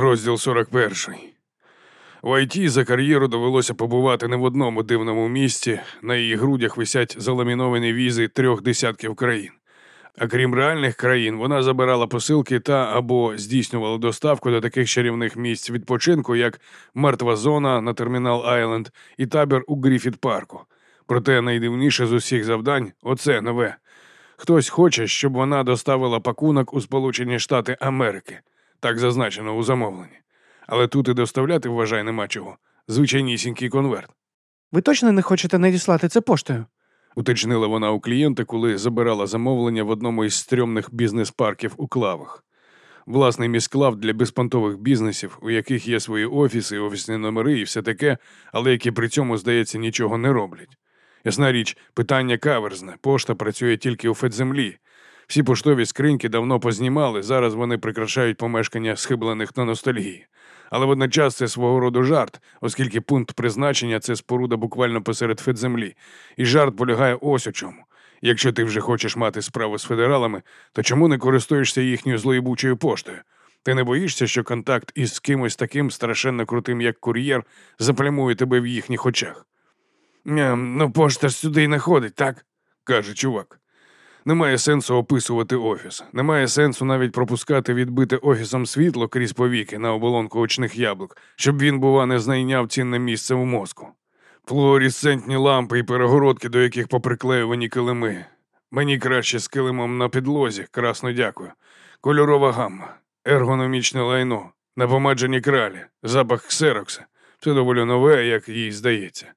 Розділ 41. В ІТ за кар'єру довелося побувати не в одному дивному місці. На її грудях висять заламіновані візи трьох десятків країн. А крім реальних країн, вона забирала посилки та або здійснювала доставку до таких чарівних місць відпочинку, як мертва зона на термінал Айленд і табір у Гріфіт парку. Проте найдивніше з усіх завдань оце нове. Хтось хоче, щоб вона доставила пакунок у Сполучені Штати Америки, так зазначено у замовленні. Але тут і доставляти, вважай, нема чого. Звичайнісінький конверт. Ви точно не хочете надіслати це поштою? Уточнила вона у клієнта, коли забирала замовлення в одному із стрьомних бізнес-парків у клавах. Власний міськлав для безпонтових бізнесів, у яких є свої офіси, офісні номери і все таке, але які при цьому, здається, нічого не роблять. Ясна річ, питання каверзне, пошта працює тільки у федземлі. Всі поштові скриньки давно познімали, зараз вони прикрашають помешкання схиблених на ностальгії. Але водночас це свого роду жарт, оскільки пункт призначення це споруда буквально посеред федземлі. І жарт полягає ось у чому. Якщо ти вже хочеш мати справу з федералами, то чому не користуєшся їхньою злоєбучою поштою? Ти не боїшся, що контакт із кимось таким страшенно крутим, як кур'єр, заплямує тебе в їхніх очах? «Ем, Ну, пошта ж сюди й не ходить, так? каже чувак. Немає сенсу описувати офіс. Немає сенсу навіть пропускати відбите офісом світло крізь повіки на оболонку очних яблук, щоб він, бува, не знайняв цінне місце в мозку. Флуоресцентні лампи і перегородки, до яких поприклеювані килими. Мені краще з килимом на підлозі, красно дякую. Кольорова гамма, ергономічне лайно, напомаджені кралі, запах ксерокса. Все доволі нове, як їй здається.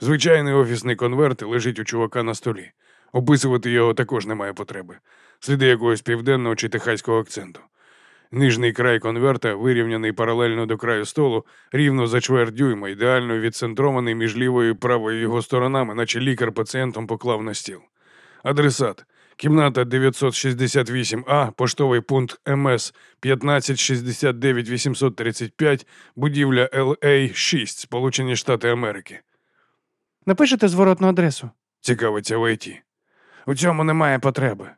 Звичайний офісний конверт лежить у чувака на столі. Описувати його також немає потреби. Сліди якогось південного чи техаського акценту. Нижній край конверта, вирівняний паралельно до краю столу, рівно за чверть дюйма, ідеально відцентрований між лівою і правою його сторонами, наче лікар пацієнтом поклав на стіл. Адресат. Кімната 968А, поштовий пункт МС 1569 835, будівля LA 6, Сполучені Штати Америки. Напишете зворотну адресу. Цікавиться в ІТ. У цьому немає потреби.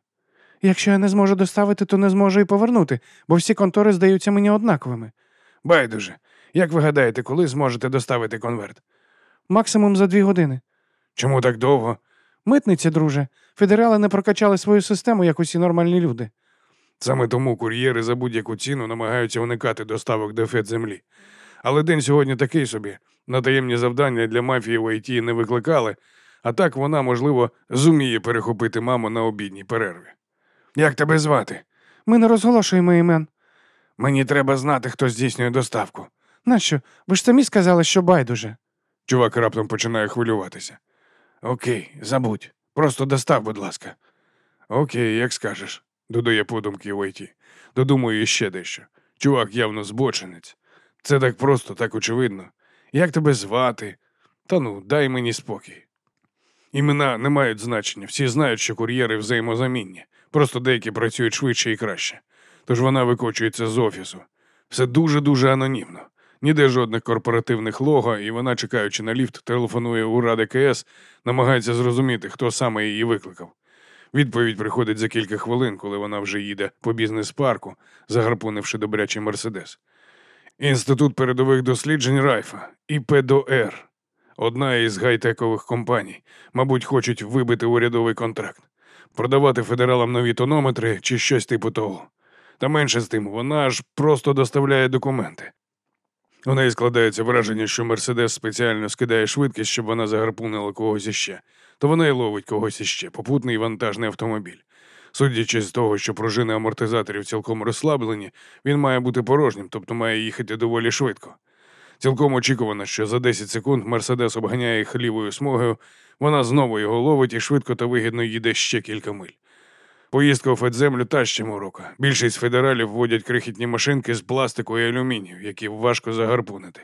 Якщо я не зможу доставити, то не зможу і повернути, бо всі контори здаються мені однаковими. Байдуже. Як ви гадаєте, коли зможете доставити конверт? Максимум за дві години. Чому так довго? Митниці, друже, федерали не прокачали свою систему, як усі нормальні люди. Саме тому кур'єри за будь-яку ціну намагаються уникати доставок до Федземлі. Але день сьогодні такий собі. На таємні завдання для мафії в ІТ не викликали, а так вона, можливо, зуміє перехопити маму на обідній перерві. Як тебе звати? Ми не розголошуємо імен. Мені треба знати, хто здійснює доставку. Нащо? Ви ж самі сказали, що байдуже. Чувак раптом починає хвилюватися. Окей, забудь. Просто достав, будь ласка. Окей, як скажеш, додає подумки в ІТ. Додумую ще дещо. Чувак явно збочинець. Це так просто, так очевидно. Як тебе звати? Та ну, дай мені спокій. Імена не мають значення, всі знають, що кур'єри взаємозамінні, просто деякі працюють швидше і краще. Тож вона викочується з офісу. Все дуже-дуже анонімно. Ніде жодних корпоративних лого, і вона, чекаючи на ліфт, телефонує у Ради КС, намагається зрозуміти, хто саме її викликав. Відповідь приходить за кілька хвилин, коли вона вже їде по бізнес-парку, загарпунивши добрячий мерседес. Інститут передових досліджень Райфа, ІПДОР. Одна із гайтекових компаній, мабуть, хочуть вибити урядовий контракт, продавати федералам нові тонометри чи щось типу того. Та менше з тим, вона ж просто доставляє документи. У неї складається враження, що Мерседес спеціально скидає швидкість, щоб вона загарпунила когось іще, то вона й ловить когось іще, попутний вантажний автомобіль. Судячи з того, що пружини амортизаторів цілком розслаблені, він має бути порожнім, тобто має їхати доволі швидко. Цілком очікувано, що за 10 секунд Мерседес обганяє їх лівою смугою, вона знову його ловить і швидко та вигідно їде ще кілька миль. Поїздка у Федземлю та ще морока. Більшість федералів водять крихітні машинки з пластику і алюмінію, які важко загарпунити.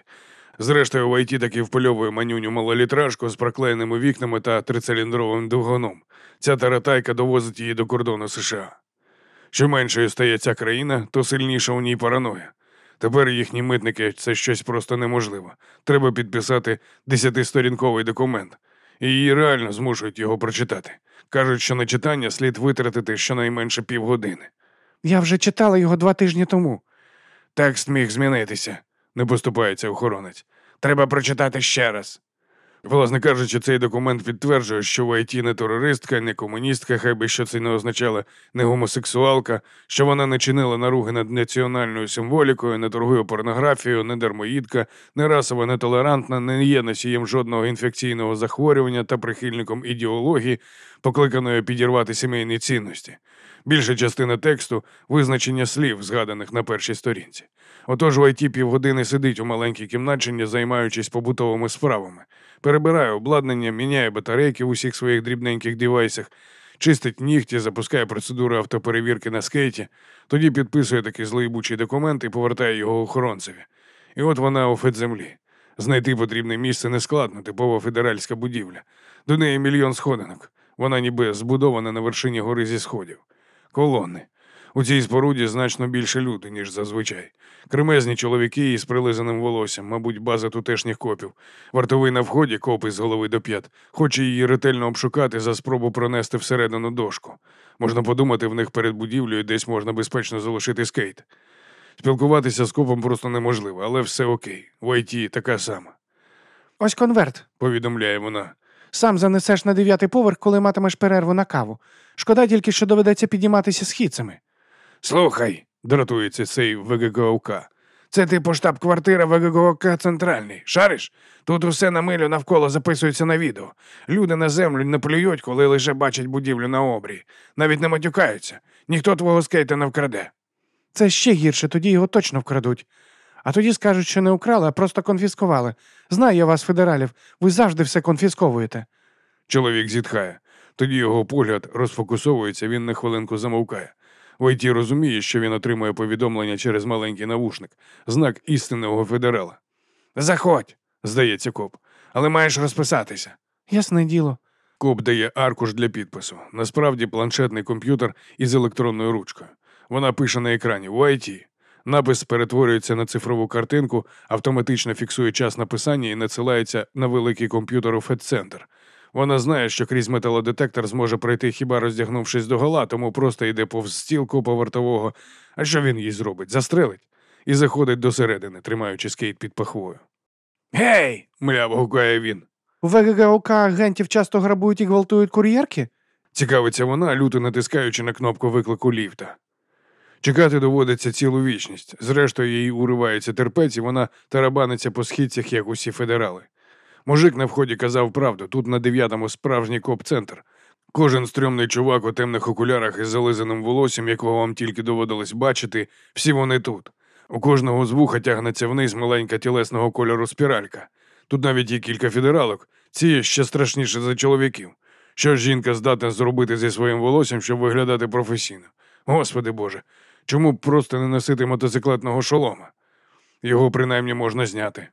Зрештою, в ІТ таки впольовує манюню малолітражку з проклеєними вікнами та трициліндровим двигуном. Ця таратайка довозить її до кордону США. Що меншою стає ця країна, то сильніша у ній параноя. Тепер їхні митники це щось просто неможливо. Треба підписати десятисторінковий документ, і її реально змушують його прочитати. Кажуть, що на читання слід витратити щонайменше півгодини. Я вже читала його два тижні тому. Текст міг змінитися, не поступається охоронець. Треба прочитати ще раз. Власне кажучи, цей документ підтверджує, що в ІТ не терористка, не комуністка, хай би що це не означало, не гомосексуалка, що вона не чинила наруги над національною символікою, не торгує порнографією, не дармоїдка, не расово нетолерантна, не є носієм жодного інфекційного захворювання та прихильником ідеології, покликаної підірвати сімейні цінності. Більша частина тексту визначення слів, згаданих на першій сторінці. Отож в ІТ півгодини сидить у маленькій кімнатчині, займаючись побутовими справами, перебирає обладнання, міняє батарейки в усіх своїх дрібненьких девайсах, чистить нігті, запускає процедуру автоперевірки на скейті, тоді підписує такий злоїбучий документ і повертає його охоронцеві. І от вона у федземлі. Знайти потрібне місце нескладно, типова федеральська будівля. До неї мільйон сходинок. Вона ніби збудована на вершині гори зі сходів. Колони. У цій споруді значно більше люди, ніж зазвичай. Кремезні чоловіки із прилизаним волоссям, мабуть, база тутешніх копів. Вартовий на вході, копи з голови до п'ят, хоче її ретельно обшукати за спробу пронести всередину дошку. Можна подумати, в них перед будівлею десь можна безпечно залишити скейт. Спілкуватися з копом просто неможливо, але все окей. В ІТ така сама, Ось конверт. повідомляє вона. Сам занесеш на дев'ятий поверх, коли матимеш перерву на каву. Шкода тільки, що доведеться підійматися східцями. Слухай, дратується цей ВГГОК. Це типу штаб-квартира ВГГОК Центральний. Шариш? Тут усе на милю навколо записується на відео. Люди на землю не плюють, коли лише бачать будівлю на обрії. Навіть не матюкаються. Ніхто твого скейта не вкраде. Це ще гірше, тоді його точно вкрадуть. А тоді скажуть, що не украли, а просто конфіскували. Знаю я вас, федералів, ви завжди все конфісковуєте. Чоловік зітхає. Тоді його погляд розфокусовується, він на хвилинку замовкає. Войті розуміє, що він отримує повідомлення через маленький навушник, знак істинного федерала. Заходь, здається коп, але маєш розписатися. Ясне діло. Коп дає аркуш для підпису. Насправді планшетний комп'ютер із електронною ручкою. Вона пише на екрані в Напис перетворюється на цифрову картинку, автоматично фіксує час написання і надсилається на великий комп'ютер у федцентр. Вона знає, що крізь металодетектор зможе пройти хіба роздягнувшись до гола, тому просто йде повз стіл копа вартового. А що він їй зробить? Застрелить і заходить досередини, тримаючи скейт під пахвою. Гей! мляво гукає він. У ВГГОК агентів часто грабують і гвалтують кур'єрки? Цікавиться вона, люто натискаючи на кнопку виклику ліфта. Чекати доводиться цілу вічність. Зрештою, їй уривається терпець, і вона тарабаниться по східцях, як усі федерали. Мужик на вході казав правду, тут на дев'ятому справжній коп-центр. Кожен стрьомний чувак у темних окулярах із зализаним волоссям, якого вам тільки доводилось бачити, всі вони тут. У кожного з вуха тягнеться вниз маленька тілесного кольору спіралька. Тут навіть є кілька федералок, ці ще страшніше за чоловіків. Що ж жінка здатна зробити зі своїм волоссям, щоб виглядати професійно? Господи Боже, чому б просто не носити мотоциклетного шолома? Його принаймні можна зняти.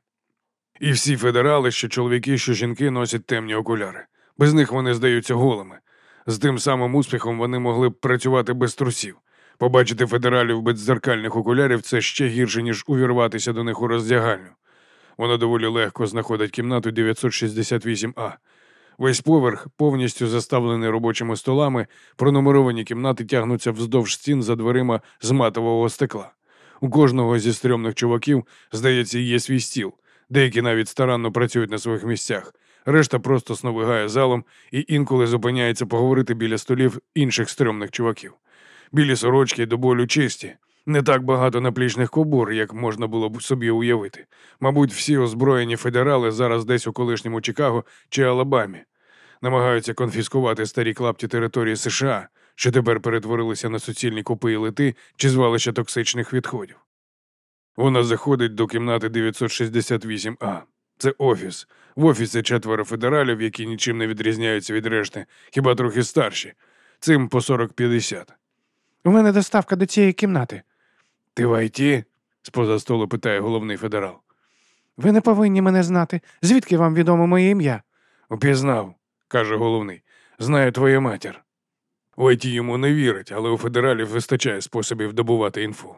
І всі федерали, що чоловіки, що жінки носять темні окуляри. Без них вони здаються голими. З тим самим успіхом вони могли б працювати без трусів. Побачити федералів без дзеркальних окулярів це ще гірше, ніж увірватися до них у роздягальню. Вона доволі легко знаходить кімнату 968А. Весь поверх повністю заставлений робочими столами, пронумеровані кімнати тягнуться вздовж стін за дверима з матового стекла. У кожного зі стрьомних чуваків, здається, є свій стіл. Деякі навіть старанно працюють на своїх місцях. Решта просто сновигає залом і інколи зупиняється поговорити біля столів інших стрьомних чуваків. Білі сорочки до болю чисті. Не так багато наплічних кобур, як можна було б собі уявити. Мабуть, всі озброєні федерали зараз десь у колишньому Чикаго чи Алабамі. Намагаються конфіскувати старі клапті території США, що тепер перетворилися на суцільні купи і лети чи звалища токсичних відходів. Вона заходить до кімнати 968А. Це офіс. В офісі четверо федералів, які нічим не відрізняються від решти, хіба трохи старші. Цим по 40-50. У мене доставка до цієї кімнати. Ти в ІТ? з-поза столу питає головний федерал. Ви не повинні мене знати. Звідки вам відомо моє ім'я? Упізнав, каже головний. Знаю твоя матір. У ІТ йому не вірить, але у федералів вистачає способів добувати інфу.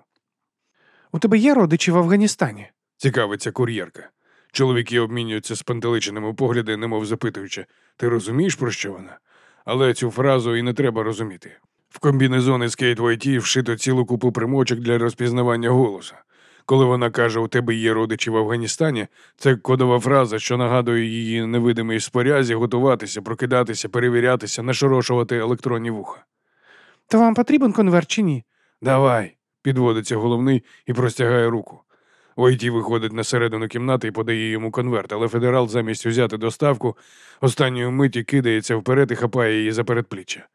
У тебе є родичі в Афганістані? Цікавиться кур'єрка. Чоловіки обмінюються спантеличеними погляди, немов запитуючи, ти розумієш, про що вона? Але цю фразу і не треба розуміти. В комбінезони Skate YT вшито цілу купу примочок для розпізнавання голосу. Коли вона каже, у тебе є родичі в Афганістані, це кодова фраза, що нагадує її невидимій спорязі готуватися, прокидатися, перевірятися, нашорошувати електронні вуха. То вам потрібен конверт чи ні? Давай, підводиться головний і простягає руку. Войті виходить на середину кімнати і подає йому конверт, але федерал замість узяти доставку останньої миті кидається вперед і хапає її за передпліччя.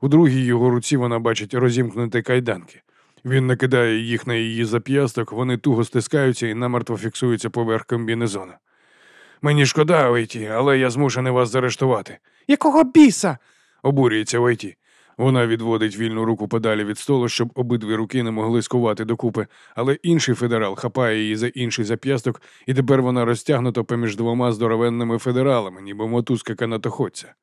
У другій його руці вона бачить розімкнуті кайданки. Він накидає їх на її зап'ясток, вони туго стискаються і намертво фіксуються поверх комбінезона. Мені шкода, Войті, але я змушений вас заарештувати. Якого біса? Обурюється Войті. Вона відводить вільну руку подалі від столу, щоб обидві руки не могли скувати докупи, але інший федерал хапає її за інший зап'ясток, і тепер вона розтягнута поміж двома здоровенними федералами, ніби мотузка канатоходця.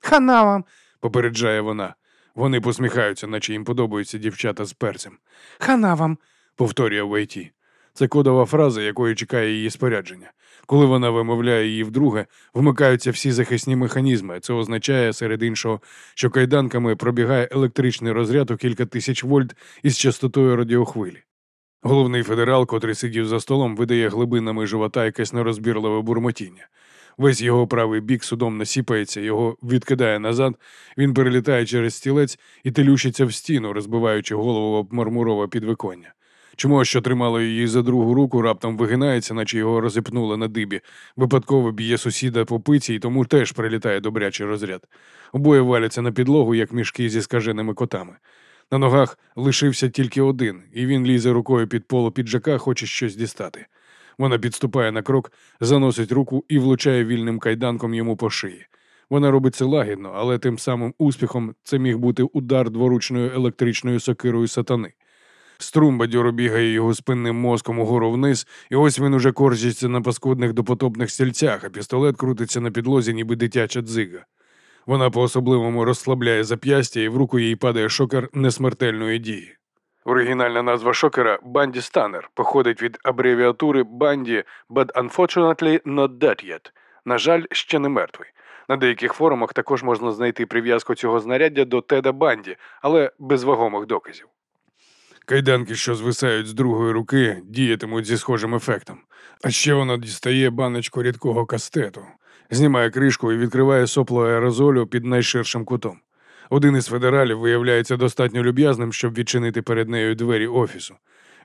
Хана вам. Попереджає вона. Вони посміхаються, наче їм подобаються дівчата з перцем. Хана вам. Повторює Вейті. Це кодова фраза, якої чекає її спорядження. Коли вона вимовляє її вдруге, вмикаються всі захисні механізми. Це означає, серед іншого, що кайданками пробігає електричний розряд у кілька тисяч вольт із частотою радіохвилі. Головний федерал, котрий сидів за столом, видає глибинами живота якесь нерозбірливе бурмотіння. Весь його правий бік судом насіпається, його відкидає назад, він перелітає через стілець і телющиться в стіну, розбиваючи голову об мармурове підвиконня. Чому, що тримало її за другу руку, раптом вигинається, наче його розіпнули на дибі, випадково б'є сусіда по пиці і тому теж прилітає добрячий розряд. Обоє валяться на підлогу, як мішки зі скаженими котами. На ногах лишився тільки один, і він лізе рукою під поло піджака, хоче щось дістати. Вона підступає на крок, заносить руку і влучає вільним кайданком йому по шиї. Вона робить це лагідно, але тим самим успіхом це міг бути удар дворучною електричною сокирою сатани. Струм бадьоро бігає його спинним мозком угору вниз, і ось він уже корчиться на паскудних допотопних стільцях, а пістолет крутиться на підлозі, ніби дитяча дзига. Вона по-особливому розслабляє зап'ястя, і в руку їй падає шокер несмертельної дії. Оригінальна назва шокера Банді Станер походить від абревіатури Банді but unfortunately not dead yet. На жаль, ще не мертвий. На деяких форумах також можна знайти прив'язку цього знаряддя до Теда Банді, але без вагомих доказів. Кайданки, що звисають з другої руки, діятимуть зі схожим ефектом. А ще вона дістає баночку рідкого кастету, знімає кришку і відкриває сопло аерозолю під найширшим кутом. Один із федералів виявляється достатньо люб'язним, щоб відчинити перед нею двері офісу.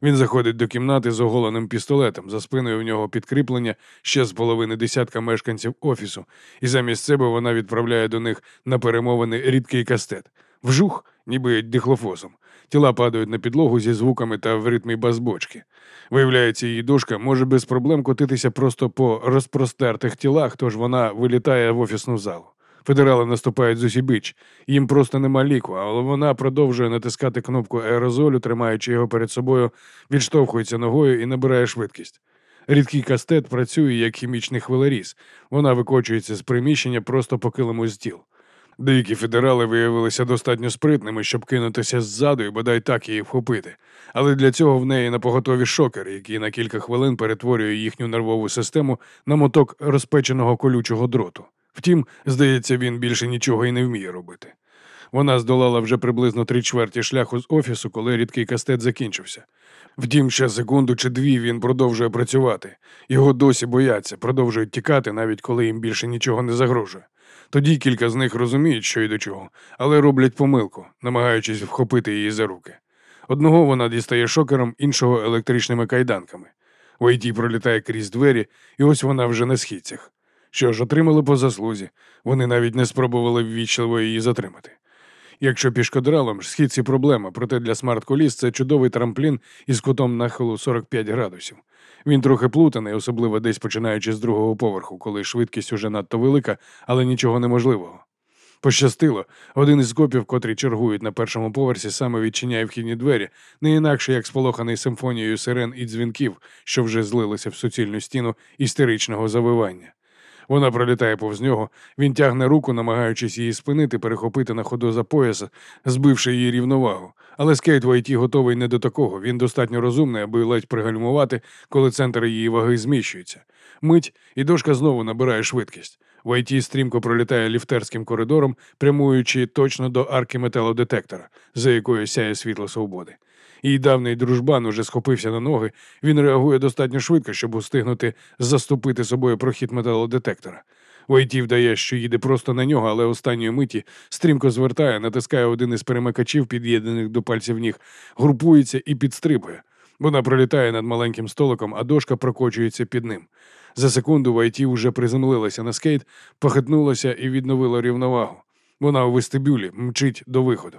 Він заходить до кімнати з оголеним пістолетом, за спиною в нього підкріплення ще з половини десятка мешканців офісу, і замість себе вона відправляє до них на перемовини рідкий кастет. Вжух, ніби дихлофосом. Тіла падають на підлогу зі звуками та в ритмі базбочки. Виявляється, її дошка може без проблем котитися просто по розпростертих тілах, тож вона вилітає в офісну залу. Федерали наступають з усібіч, їм просто нема ліку, але вона продовжує натискати кнопку аерозолю, тримаючи його перед собою, відштовхується ногою і набирає швидкість. Рідкий кастет працює як хімічний хвилеріз. Вона викочується з приміщення просто по килиму з тіл. Деякі федерали виявилися достатньо спритними, щоб кинутися ззаду і бодай так її вхопити. Але для цього в неї на поготові шокер, який на кілька хвилин перетворює їхню нервову систему на моток розпеченого колючого дроту. Втім, здається, він більше нічого і не вміє робити. Вона здолала вже приблизно три чверті шляху з офісу, коли рідкий кастет закінчився. Втім, ще секунду чи дві він продовжує працювати. Його досі бояться, продовжують тікати, навіть коли їм більше нічого не загрожує. Тоді кілька з них розуміють, що й до чого, але роблять помилку, намагаючись вхопити її за руки. Одного вона дістає шокером, іншого електричними кайданками. Войті пролітає крізь двері, і ось вона вже на східцях. Що ж, отримали по заслузі, вони навіть не спробували ввічливо її затримати. Якщо пішкодралом ж східці проблема, проте для смарт-коліс це чудовий трамплін із кутом нахилу 45 градусів. Він трохи плутаний, особливо десь починаючи з другого поверху, коли швидкість уже надто велика, але нічого неможливого. Пощастило, один із копів, котрі чергують на першому поверсі, саме відчиняє вхідні двері, не інакше як сполоханий симфонією сирен і дзвінків, що вже злилися в суцільну стіну істеричного завивання. Вона пролітає повз нього, він тягне руку, намагаючись її спинити, перехопити на ходу за пояса, збивши її рівновагу. Але скейт Вайті готовий не до такого. Він достатньо розумний, аби ледь пригальмувати, коли центр її ваги зміщується. Мить, і дошка знову набирає швидкість. Вайті стрімко пролітає ліфтерським коридором, прямуючи точно до арки металодетектора, за якою сяє світло свободи. Її давний дружбан уже схопився на ноги. Він реагує достатньо швидко, щоб устигнути заступити собою прохід металодетектора. Войті вдає, що їде просто на нього, але останньої миті стрімко звертає, натискає один із перемикачів, під'єднаних до пальців ніг, групується і підстрибує. Вона пролітає над маленьким столиком, а дошка прокочується під ним. За секунду Вайті вже приземлилася на скейт, похитнулася і відновила рівновагу. Вона у вестибюлі мчить до виходу.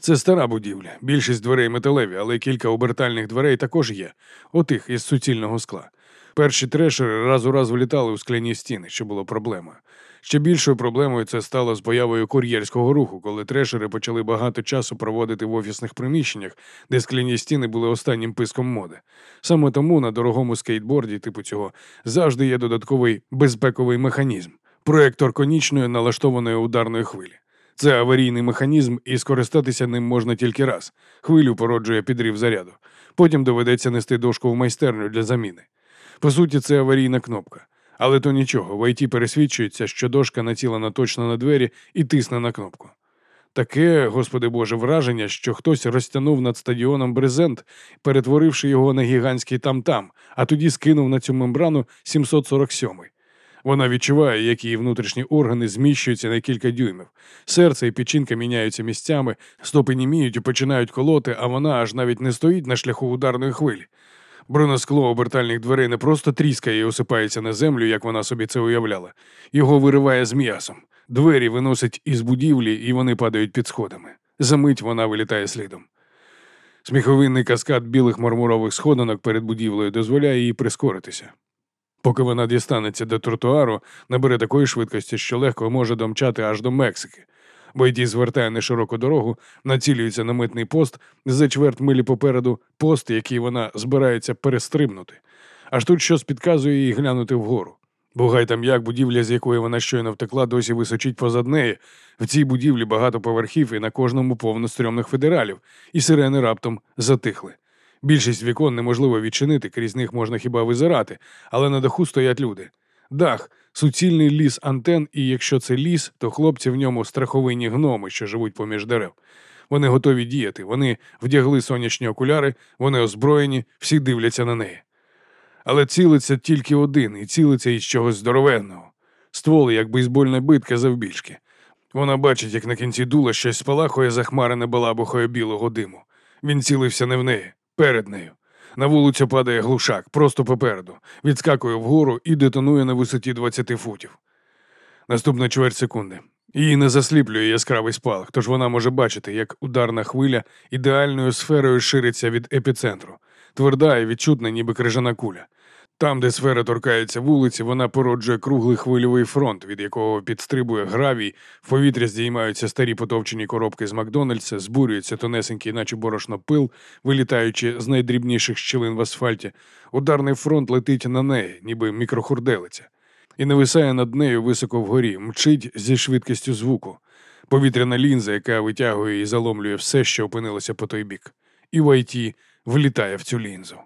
Це стара будівля, більшість дверей металеві, але кілька обертальних дверей також є, отих із суцільного скла. Перші трешери раз у раз влітали у скляні стіни, що було проблемою. Ще більшою проблемою це стало з появою кур'єрського руху, коли трешери почали багато часу проводити в офісних приміщеннях, де скляні стіни були останнім писком моди. Саме тому на дорогому скейтборді, типу цього, завжди є додатковий безпековий механізм проектор конічної налаштованої ударної хвилі. Це аварійний механізм, і скористатися ним можна тільки раз. Хвилю породжує підрив заряду. Потім доведеться нести дошку в майстерню для заміни. По суті, це аварійна кнопка. Але то нічого, в ІТ пересвідчується, що дошка націлена точно на двері і тисне на кнопку. Таке, господи Боже, враження, що хтось розтягнув над стадіоном брезент, перетворивши його на гігантський там-там, а тоді скинув на цю мембрану 747-й. Вона відчуває, як її внутрішні органи зміщуються на кілька дюймів. Серце і печінка міняються місцями, стопи німіють і починають колоти, а вона аж навіть не стоїть на шляху ударної хвилі. Бронескло обертальних дверей не просто тріскає і осипається на землю, як вона собі це уявляла. Його вириває з м'ясом. Двері виносить із будівлі, і вони падають під сходами. Замить вона вилітає слідом. Сміховинний каскад білих мармурових сходинок перед будівлею дозволяє їй прискоритися. Поки вона дістанеться до тротуару, набере такої швидкості, що легко може домчати аж до Мексики. Бойді звертає на широку дорогу, націлюється на митний пост за чверть милі попереду пост, який вона збирається перестрибнути. Аж тут щось підказує їй глянути вгору. Бугай там як будівля, з якої вона щойно втекла, досі височить позад неї. В цій будівлі багато поверхів і на кожному повно стрьомних федералів, і сирени раптом затихли. Більшість вікон неможливо відчинити, крізь них можна хіба визирати, але на даху стоять люди. Дах, суцільний ліс антен, і якщо це ліс, то хлопці в ньому страховинні гноми, що живуть поміж дерев. Вони готові діяти, вони вдягли сонячні окуляри, вони озброєні, всі дивляться на неї. Але цілиться тільки один, і цілиться із чогось здоровенного. Ствол, як бейсбольна битка завбільшки. Вона бачить, як на кінці дула щось спалахує захмарене балабухою білого диму. Він цілився не в неї, перед нею. На вулицю падає глушак, просто попереду, відскакує вгору і детонує на висоті 20 футів. Наступна чверть секунди. Її не засліплює яскравий спалах, тож вона може бачити, як ударна хвиля ідеальною сферою шириться від епіцентру, тверда і відчутна, ніби крижана куля. Там, де сфера торкається вулиці, вона породжує круглий хвильовий фронт, від якого підстрибує гравій, в повітря здіймаються старі потовчені коробки з Макдональдса, збурюється тонесенький, наче борошно пил, вилітаючи з найдрібніших щілин в асфальті. Ударний фронт летить на неї, ніби мікрохурделиця, і нависає над нею високо вгорі, мчить зі швидкістю звуку. Повітряна лінза, яка витягує і заломлює все, що опинилося по той бік. І в ІТ влітає в цю лінзу.